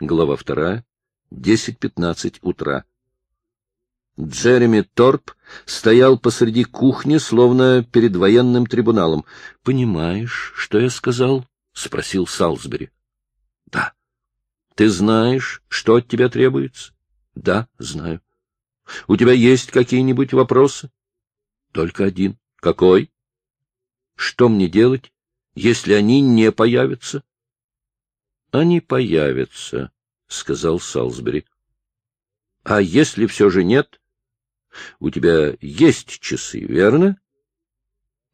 Глава вторая. 10.15 утра. Джереми Торп стоял посреди кухни, словно перед военным трибуналом. — Понимаешь, что я сказал? — спросил Салсбери. — Да. — Ты знаешь, что от тебя требуется? — Да, знаю. — У тебя есть какие-нибудь вопросы? — Только один. — Какой? — Что мне делать, если они не появятся? — Они появятся, — сказал Салсбери. — А если все же нет? У тебя есть часы, верно?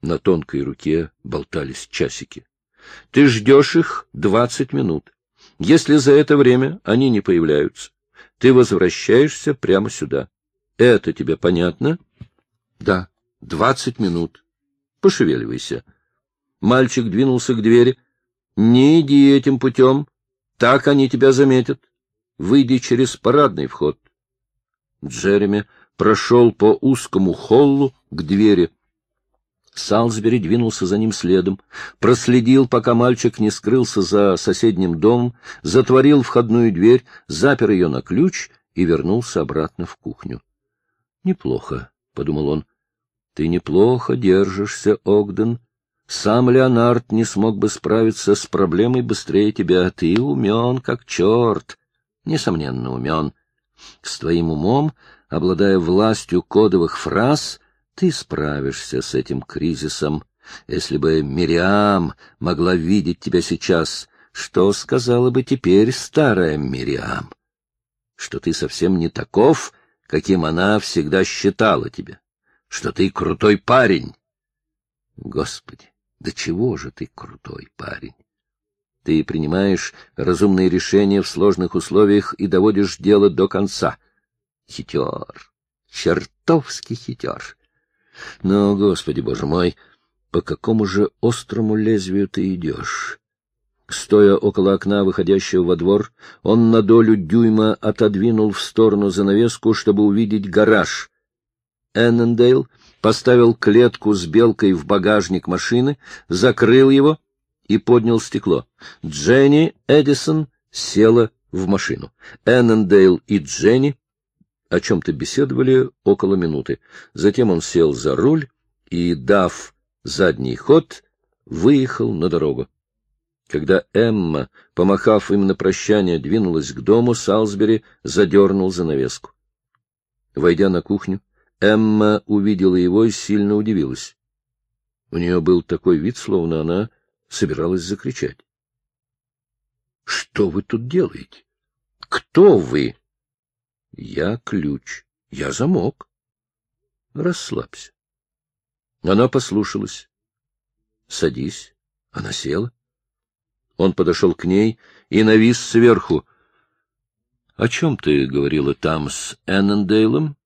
На тонкой руке болтались часики. Ты ждешь их двадцать минут. Если за это время они не появляются, ты возвращаешься прямо сюда. Это тебе понятно? Да, двадцать минут. Пошевеливайся. Мальчик двинулся к двери. Не иди этим путем. Так они тебя заметят. Выйди через парадный вход. Джереми прошел по узкому холлу к двери. Салсбери двинулся за ним следом, проследил, пока мальчик не скрылся за соседним домом, затворил входную дверь, запер ее на ключ и вернулся обратно в кухню. — Неплохо, — подумал он. — Ты неплохо держишься, Огден. Сам Леонард не смог бы справиться с проблемой быстрее тебя. Ты умен, как черт. Несомненно, умен. С твоим умом, обладая властью кодовых фраз, ты справишься с этим кризисом. Если бы Мириам могла видеть тебя сейчас, что сказала бы теперь старая Мириам? Что ты совсем не таков, каким она всегда считала тебя. Что ты крутой парень. Господи, да чего же ты крутой парень? Ты принимаешь разумные решения в сложных условиях и доводишь дело до конца. Хитер, чертовски хитер. Но, Господи, Боже мой, по какому же острому лезвию ты идешь? Стоя около окна, выходящего во двор, он на долю дюйма отодвинул в сторону занавеску, чтобы увидеть гараж. Эннендейл поставил клетку с белкой в багажник машины, закрыл его и поднял стекло. Дженни Эдисон села в машину. Эннендейл и Дженни о чем-то беседовали около минуты. Затем он сел за руль и, дав задний ход, выехал на дорогу. Когда Эмма, помахав им на прощание, двинулась к дому, Салсбери задернул занавеску. Войдя на кухню, Эмма увидела его и сильно удивилась. У нее был такой вид, словно она собиралась закричать. — Что вы тут делаете? Кто вы? Я ключ. Я замок. Расслабься. Она послушалась. Садись. Она села. Он подошел к ней и навис сверху. — О чем ты говорила там с Эннендейлом?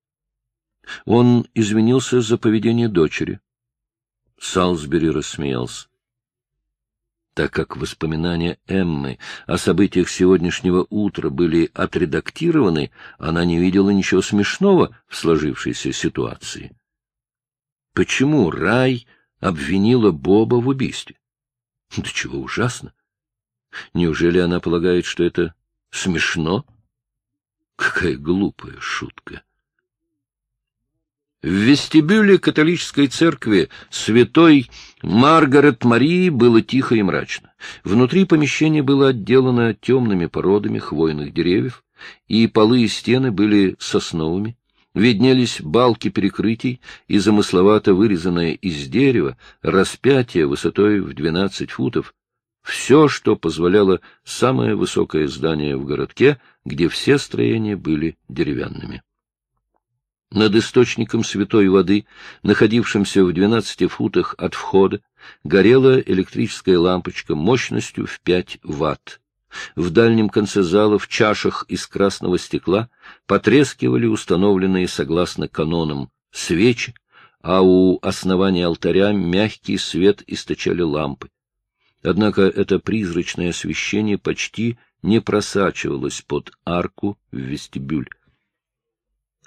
Он извинился за поведение дочери. Салсбери рассмеялся так как воспоминания Эммы о событиях сегодняшнего утра были отредактированы, она не видела ничего смешного в сложившейся ситуации. Почему Рай обвинила Боба в убийстве? Да чего ужасно! Неужели она полагает, что это смешно? Какая глупая шутка! В вестибюле католической церкви святой Маргарет Марии было тихо и мрачно. Внутри помещение было отделано темными породами хвойных деревьев, и полы и стены были сосновыми. Виднелись балки перекрытий и замысловато вырезанное из дерева распятие высотой в двенадцать футов. Все, что позволяло самое высокое здание в городке, где все строения были деревянными. Над источником святой воды, находившимся в двенадцати футах от входа, горела электрическая лампочка мощностью в пять ватт. В дальнем конце зала в чашах из красного стекла потрескивали установленные согласно канонам свечи, а у основания алтаря мягкий свет источали лампы. Однако это призрачное освещение почти не просачивалось под арку в вестибюль.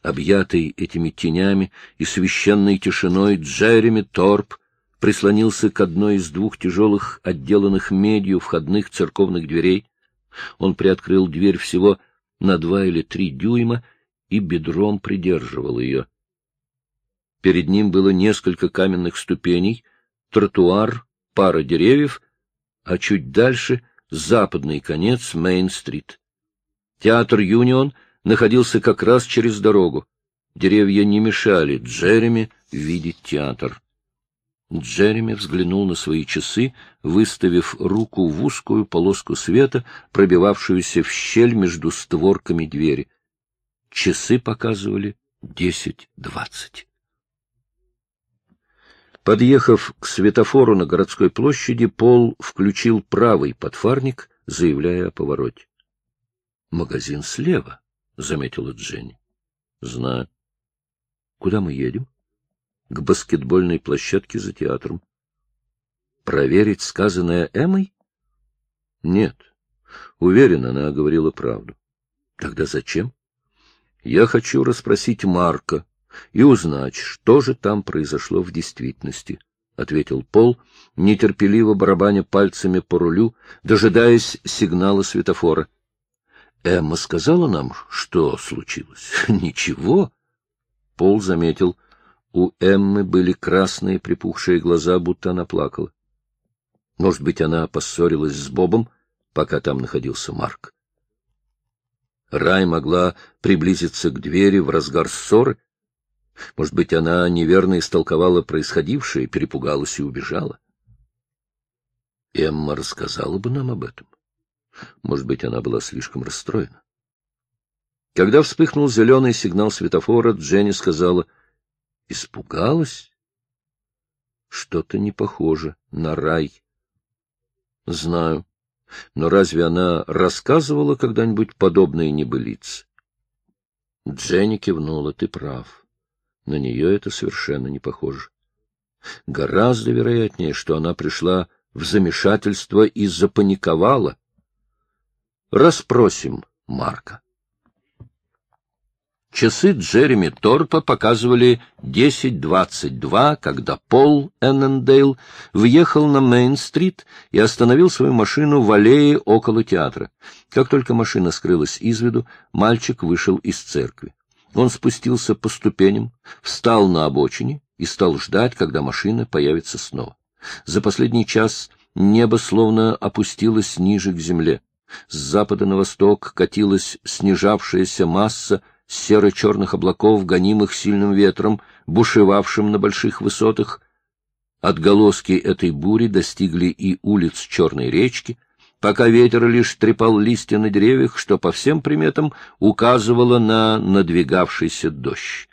Объятый этими тенями и священной тишиной, Джереми Торп прислонился к одной из двух тяжелых, отделанных медью входных церковных дверей. Он приоткрыл дверь всего на два или три дюйма и бедром придерживал ее. Перед ним было несколько каменных ступеней, тротуар, пара деревьев, а чуть дальше — западный конец Мейн-стрит. Театр «Юнион» находился как раз через дорогу. Деревья не мешали Джереми видеть театр. Джереми взглянул на свои часы, выставив руку в узкую полоску света, пробивавшуюся в щель между створками двери. Часы показывали десять-двадцать. Подъехав к светофору на городской площади, Пол включил правый подфарник, заявляя о повороте. — Магазин слева, — заметила Дженни. — Знаю. — Куда мы едем? — к баскетбольной площадке за театром. Проверить сказанное Эммой? Нет. Уверен, она говорила правду. Тогда зачем? Я хочу расспросить Марка и узнать, что же там произошло в действительности, — ответил Пол, нетерпеливо барабаня пальцами по рулю, дожидаясь сигнала светофора. Эмма сказала нам, что случилось. Ничего. Пол заметил — у Эммы были красные припухшие глаза, будто она плакала. Может быть, она поссорилась с Бобом, пока там находился Марк. Рай могла приблизиться к двери в разгар ссоры. Может быть, она неверно истолковала происходившее, перепугалась и убежала. Эмма рассказала бы нам об этом. Может быть, она была слишком расстроена. Когда вспыхнул зеленый сигнал светофора, Дженни сказала — Испугалась? Что-то не похоже на рай. Знаю. Но разве она рассказывала когда-нибудь подобные небылицы? Дженни кивнула. Ты прав. На нее это совершенно не похоже. Гораздо вероятнее, что она пришла в замешательство и запаниковала. Распросим Марка. Часы Джереми Торпа показывали 10.22, когда Пол Эннендейл въехал на Мейн-стрит и остановил свою машину в аллее около театра. Как только машина скрылась из виду, мальчик вышел из церкви. Он спустился по ступеням, встал на обочине и стал ждать, когда машина появится снова. За последний час небо словно опустилось ниже к земле. С запада на восток катилась снижавшаяся масса серо-черных облаков, гонимых сильным ветром, бушевавшим на больших высотах. Отголоски этой бури достигли и улиц Черной речки, пока ветер лишь трепал листья на деревьях, что по всем приметам указывало на надвигавшийся дождь.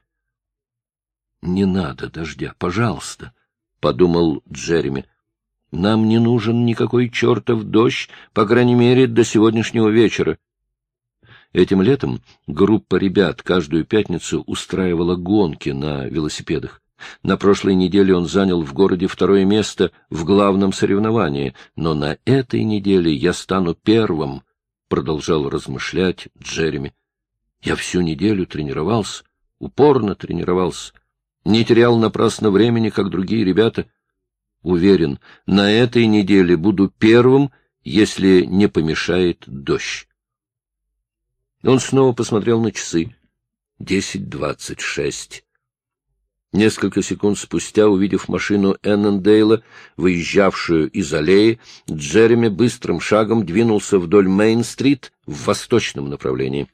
— Не надо дождя, пожалуйста, — подумал Джереми. — Нам не нужен никакой чертов дождь, по крайней мере, до сегодняшнего вечера. Этим летом группа ребят каждую пятницу устраивала гонки на велосипедах. На прошлой неделе он занял в городе второе место в главном соревновании, но на этой неделе я стану первым, — продолжал размышлять Джереми. Я всю неделю тренировался, упорно тренировался, не терял напрасно времени, как другие ребята. Уверен, на этой неделе буду первым, если не помешает дождь. Он снова посмотрел на часы. Десять двадцать шесть. Несколько секунд спустя, увидев машину Эннендейла, выезжавшую из аллеи, Джереми быстрым шагом двинулся вдоль Мейн-стрит в восточном направлении.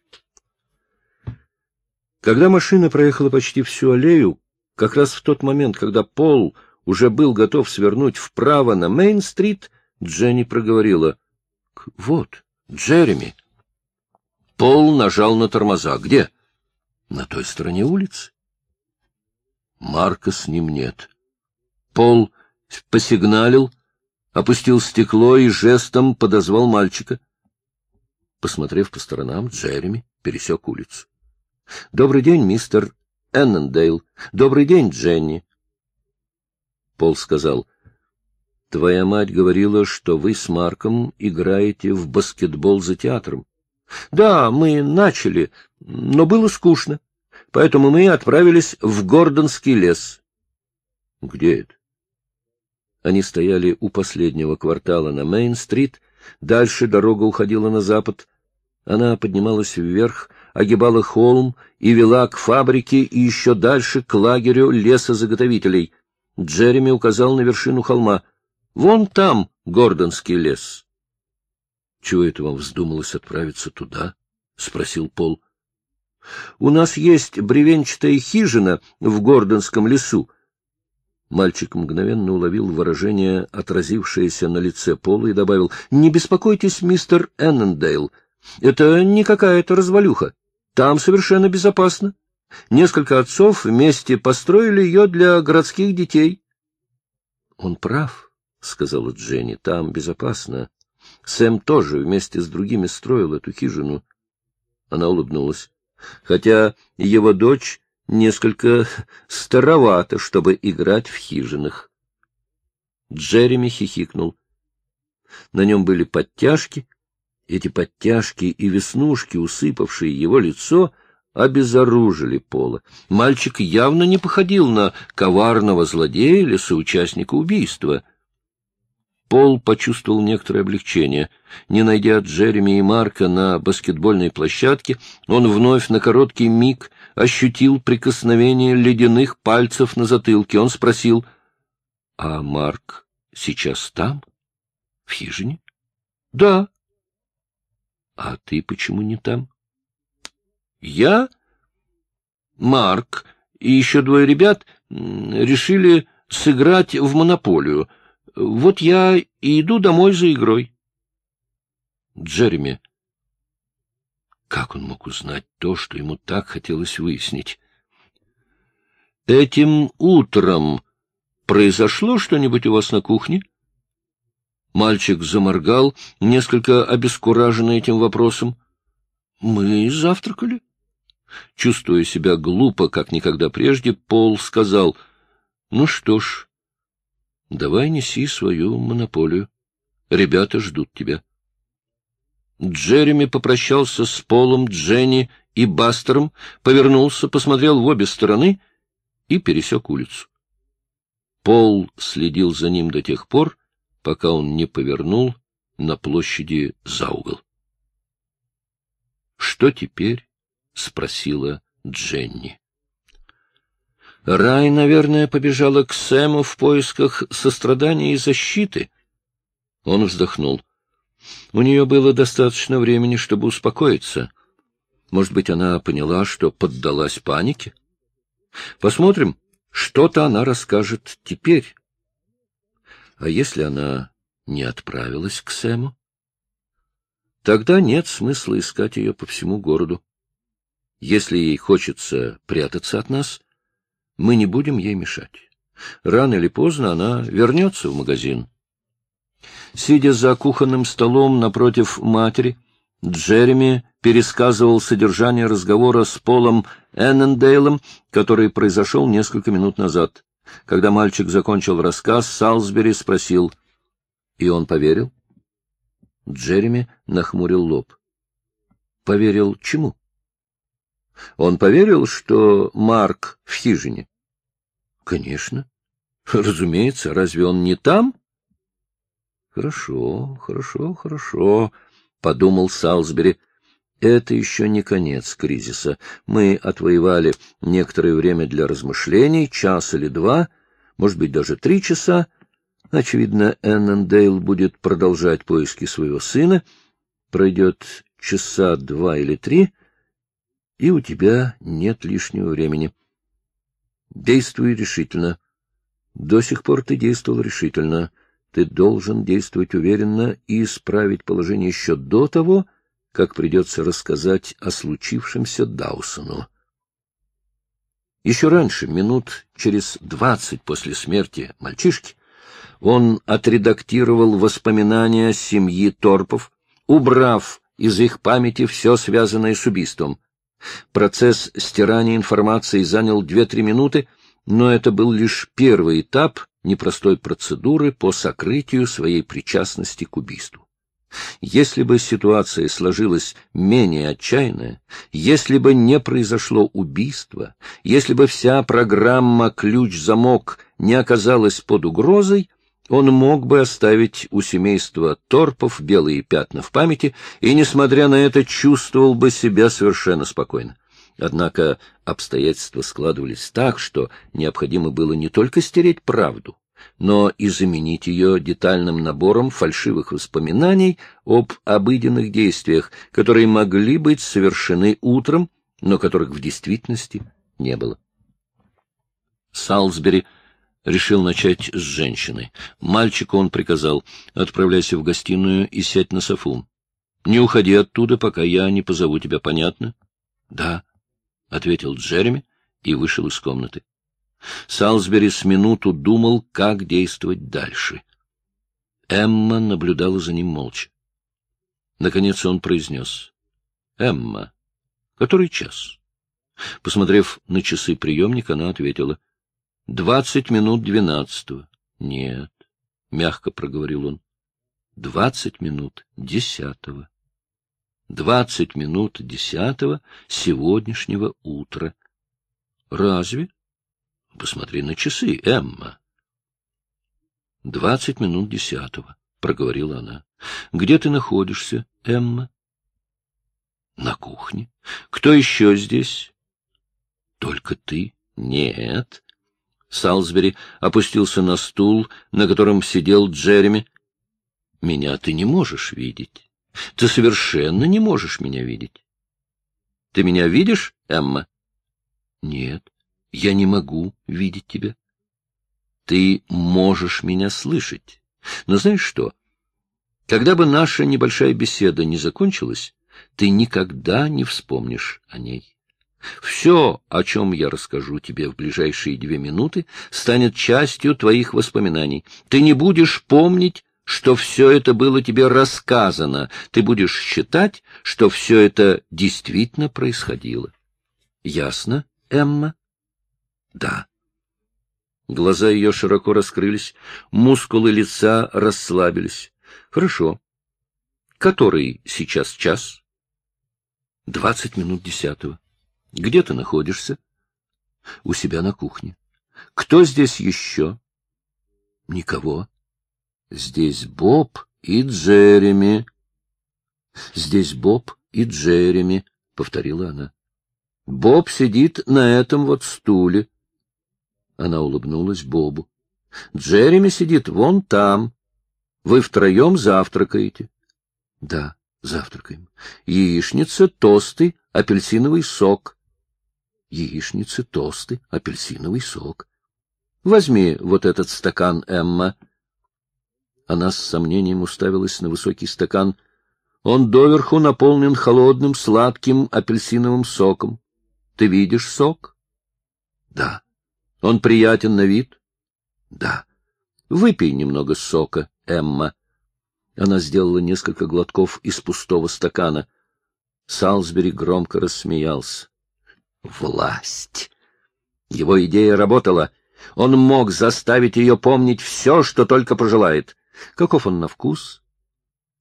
Когда машина проехала почти всю аллею, как раз в тот момент, когда Пол уже был готов свернуть вправо на Мейн-стрит, Дженни проговорила. — Вот, Джереми. Пол нажал на тормоза. Где? На той стороне улицы. Марка с ним нет. Пол посигналил, опустил стекло и жестом подозвал мальчика. Посмотрев по сторонам, Джереми пересек улицу. — Добрый день, мистер Эннендейл. Добрый день, Дженни. Пол сказал, — Твоя мать говорила, что вы с Марком играете в баскетбол за театром. Да, мы начали, но было скучно. Поэтому мы отправились в Гордонский лес. Где это? Они стояли у последнего квартала на Мейн-стрит, Дальше дорога уходила на запад. Она поднималась вверх, огибала холм и вела к фабрике и еще дальше к лагерю лесозаготовителей. Джереми указал на вершину холма. «Вон там Гордонский лес». «Чего это вам вздумалось отправиться туда?» — спросил Пол. «У нас есть бревенчатая хижина в Гордонском лесу». Мальчик мгновенно уловил выражение, отразившееся на лице Пола, и добавил, «Не беспокойтесь, мистер Эннендейл, это не какая-то развалюха. Там совершенно безопасно. Несколько отцов вместе построили ее для городских детей. — Он прав, — сказала Дженни, — там безопасно. Сэм тоже вместе с другими строил эту хижину. Она улыбнулась. Хотя его дочь несколько старовата, чтобы играть в хижинах. Джереми хихикнул. На нем были подтяжки, эти подтяжки и веснушки, усыпавшие его лицо, обезоружили Пола. Мальчик явно не походил на коварного злодея или соучастника убийства. Пол почувствовал некоторое облегчение. Не найдя Джереми и Марка на баскетбольной площадке, он вновь на короткий миг ощутил прикосновение ледяных пальцев на затылке. Он спросил, — А Марк сейчас там? В хижине? — Да. — А ты почему не там? — Я, Марк и еще двое ребят решили сыграть в монополию. Вот я и иду домой за игрой. Джереми. Как он мог узнать то, что ему так хотелось выяснить? Этим утром произошло что-нибудь у вас на кухне? — Мальчик заморгал, несколько обескураженный этим вопросом. — Мы завтракали. Чувствуя себя глупо, как никогда прежде, Пол сказал, — Ну что ж, давай неси свою монополию. Ребята ждут тебя. Джереми попрощался с Полом, Дженни и Бастером, повернулся, посмотрел в обе стороны и пересек улицу. Пол следил за ним до тех пор, пока он не повернул на площади за угол. — Что теперь? — спросила Дженни. Рай, наверное, побежала к Сэму в поисках сострадания и защиты. Он вздохнул. У нее было достаточно времени, чтобы успокоиться. Может быть, она поняла, что поддалась панике? Посмотрим, что-то она расскажет теперь. А если она не отправилась к Сэму? Тогда нет смысла искать ее по всему городу. Если ей хочется прятаться от нас, мы не будем ей мешать. Рано или поздно она вернется в магазин. Сидя за кухонным столом напротив матери, Джереми пересказывал содержание разговора с Полом Эннендейлом, который произошел несколько минут назад. Когда мальчик закончил рассказ, Салсбери спросил. — И он поверил? Джереми нахмурил лоб. — Поверил чему? — Он поверил, что Марк в хижине? — Конечно. — Разумеется, разве он не там? — Хорошо, хорошо, хорошо, — подумал Салсбери. Это еще не конец кризиса. Мы отвоевали некоторое время для размышлений, час или два, может быть, даже три часа. Очевидно, Эннендейл будет продолжать поиски своего сына. Пройдет часа два или три, и у тебя нет лишнего времени. Действуй решительно. До сих пор ты действовал решительно. Ты должен действовать уверенно и исправить положение еще до того, как придется рассказать о случившемся Даусону. Еще раньше, минут через двадцать после смерти мальчишки, он отредактировал воспоминания семьи Торпов, убрав из их памяти все связанное с убийством. Процесс стирания информации занял две-три минуты, но это был лишь первый этап непростой процедуры по сокрытию своей причастности к убийству. Если бы ситуация сложилась менее отчаянная, если бы не произошло убийство, если бы вся программа «Ключ-замок» не оказалась под угрозой, он мог бы оставить у семейства Торпов белые пятна в памяти и, несмотря на это, чувствовал бы себя совершенно спокойно. Однако обстоятельства складывались так, что необходимо было не только стереть правду, но и заменить ее детальным набором фальшивых воспоминаний об обыденных действиях, которые могли быть совершены утром, но которых в действительности не было. Салсбери решил начать с женщины. Мальчику он приказал, отправляйся в гостиную и сядь на софу. Не уходи оттуда, пока я не позову тебя, понятно? — Да, — ответил Джереми и вышел из комнаты. Салсбери с минуту думал, как действовать дальше. Эмма наблюдала за ним молча. Наконец он произнес. — Эмма, который час? Посмотрев на часы приемника, она ответила. — Двадцать минут двенадцатого. Нет, — мягко проговорил он. Двадцать минут десятого. Двадцать минут десятого сегодняшнего утра. Разве? Посмотри на часы, Эмма. Двадцать минут десятого, — проговорила она. Где ты находишься, Эмма? На кухне. Кто еще здесь? Только ты. Нет. Салсбери опустился на стул, на котором сидел Джереми. — Меня ты не можешь видеть. Ты совершенно не можешь меня видеть. — Ты меня видишь, Эмма? — Нет, я не могу видеть тебя. — Ты можешь меня слышать. Но знаешь что? Когда бы наша небольшая беседа не закончилась, ты никогда не вспомнишь о ней. Все, о чем я расскажу тебе в ближайшие две минуты, станет частью твоих воспоминаний. Ты не будешь помнить, что все это было тебе рассказано. Ты будешь считать, что все это действительно происходило. Ясно, Эмма? Да. Глаза ее широко раскрылись, мускулы лица расслабились. Хорошо. Который сейчас час? Двадцать минут десятого. Где ты находишься? У себя на кухне. Кто здесь еще? Никого. Здесь Боб и Джереми. Здесь Боб и Джереми, повторила она. Боб сидит на этом вот стуле. Она улыбнулась Бобу. Джереми сидит вон там. Вы втроем завтракаете. Да, завтракаем. Яичница, тосты, апельсиновый сок яичницы, тосты, апельсиновый сок. Возьми вот этот стакан, Эмма. Она с сомнением уставилась на высокий стакан. Он доверху наполнен холодным, сладким апельсиновым соком. Ты видишь сок? Да. Он приятен на вид? Да. Выпей немного сока, Эмма. Она сделала несколько глотков из пустого стакана. Салсбери громко рассмеялся власть. Его идея работала. Он мог заставить ее помнить все, что только пожелает. Каков он на вкус?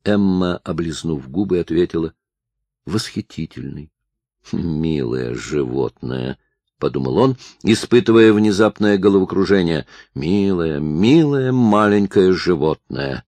Эмма, облизнув губы, ответила. — Восхитительный. — Милое животное, — подумал он, испытывая внезапное головокружение. — Милое, милое маленькое животное.